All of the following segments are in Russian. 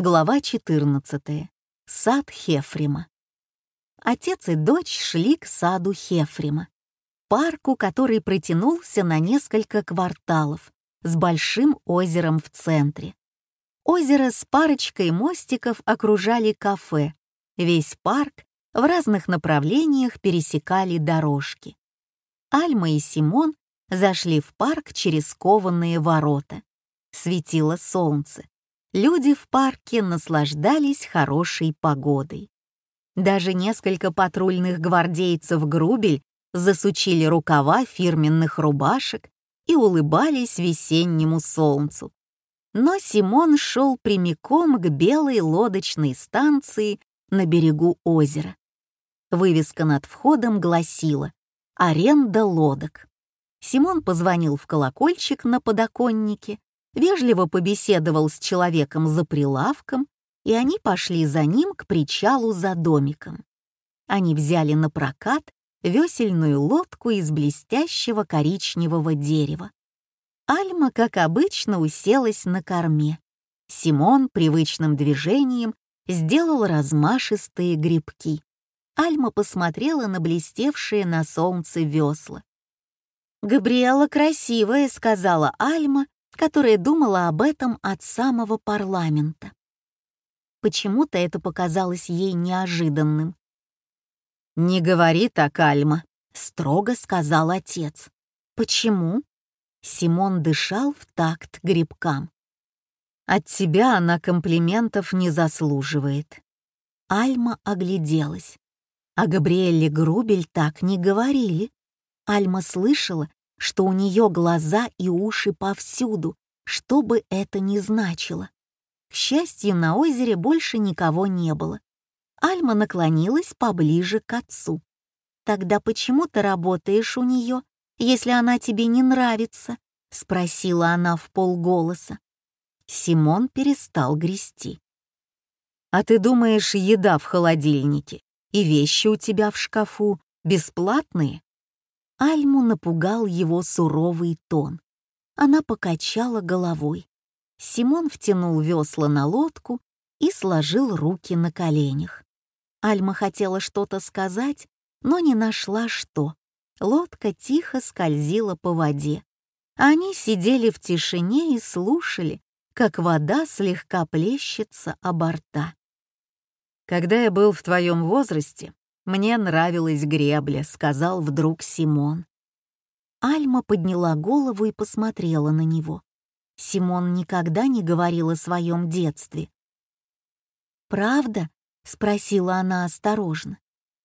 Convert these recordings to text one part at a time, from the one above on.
Глава 14. Сад Хефрима. Отец и дочь шли к саду Хефрима, парку, который протянулся на несколько кварталов, с большим озером в центре. Озеро с парочкой мостиков окружали кафе. Весь парк в разных направлениях пересекали дорожки. Альма и Симон зашли в парк через кованые ворота. Светило солнце люди в парке наслаждались хорошей погодой. Даже несколько патрульных гвардейцев Грубель засучили рукава фирменных рубашек и улыбались весеннему солнцу. Но Симон шел прямиком к белой лодочной станции на берегу озера. Вывеска над входом гласила «Аренда лодок». Симон позвонил в колокольчик на подоконнике вежливо побеседовал с человеком за прилавком, и они пошли за ним к причалу за домиком. Они взяли на прокат весельную лодку из блестящего коричневого дерева. Альма, как обычно, уселась на корме. Симон привычным движением сделал размашистые грибки. Альма посмотрела на блестевшие на солнце весла. «Габриэла красивая», — сказала Альма которая думала об этом от самого парламента. Почему-то это показалось ей неожиданным. «Не говори так, Альма», — строго сказал отец. «Почему?» Симон дышал в такт грибкам. «От тебя она комплиментов не заслуживает». Альма огляделась. О Габриэле Грубель так не говорили. Альма слышала, что у нее глаза и уши повсюду, что бы это ни значило. К счастью, на озере больше никого не было. Альма наклонилась поближе к отцу. «Тогда почему ты работаешь у нее, если она тебе не нравится?» — спросила она в полголоса. Симон перестал грести. «А ты думаешь, еда в холодильнике и вещи у тебя в шкафу бесплатные?» Альму напугал его суровый тон. Она покачала головой. Симон втянул весла на лодку и сложил руки на коленях. Альма хотела что-то сказать, но не нашла что. Лодка тихо скользила по воде. Они сидели в тишине и слушали, как вода слегка плещется о борта. «Когда я был в твоем возрасте, «Мне нравилась гребля», — сказал вдруг Симон. Альма подняла голову и посмотрела на него. Симон никогда не говорил о своем детстве. «Правда?» — спросила она осторожно.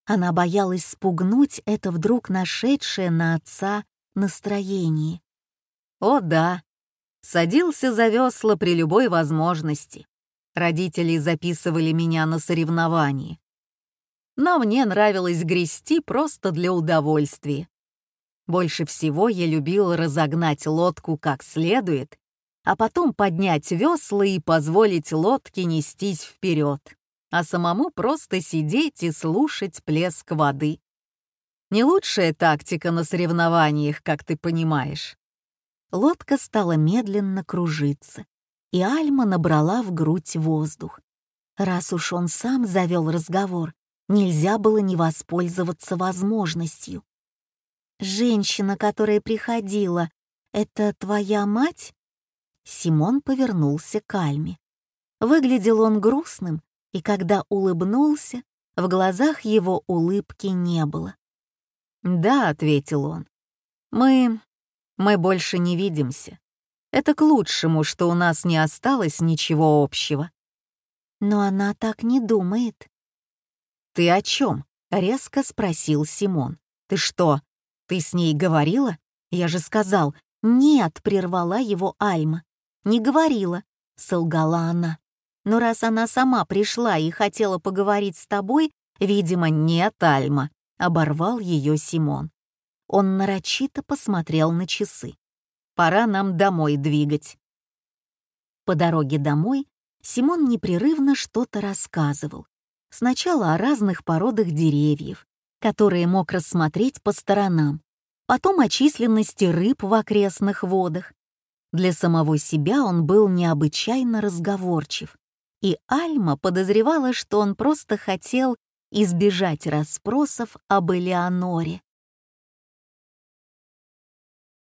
Она боялась спугнуть это вдруг нашедшее на отца настроение. «О да!» Садился за весла при любой возможности. Родители записывали меня на соревнования но мне нравилось грести просто для удовольствия. Больше всего я любил разогнать лодку как следует, а потом поднять весла и позволить лодке нестись вперед, а самому просто сидеть и слушать плеск воды. Не лучшая тактика на соревнованиях, как ты понимаешь. Лодка стала медленно кружиться, и Альма набрала в грудь воздух. Раз уж он сам завел разговор, Нельзя было не воспользоваться возможностью. «Женщина, которая приходила, это твоя мать?» Симон повернулся к Альме. Выглядел он грустным, и когда улыбнулся, в глазах его улыбки не было. «Да», — ответил он, — «мы... мы больше не видимся. Это к лучшему, что у нас не осталось ничего общего». «Но она так не думает», «Ты о чем?» — резко спросил Симон. «Ты что, ты с ней говорила? Я же сказал...» «Нет», — прервала его Альма. «Не говорила», — солгала она. «Но раз она сама пришла и хотела поговорить с тобой, видимо, нет, Альма», — оборвал ее Симон. Он нарочито посмотрел на часы. «Пора нам домой двигать». По дороге домой Симон непрерывно что-то рассказывал, Сначала о разных породах деревьев, которые мог рассмотреть по сторонам, потом о численности рыб в окрестных водах. Для самого себя он был необычайно разговорчив, и Альма подозревала, что он просто хотел избежать расспросов об Элеоноре.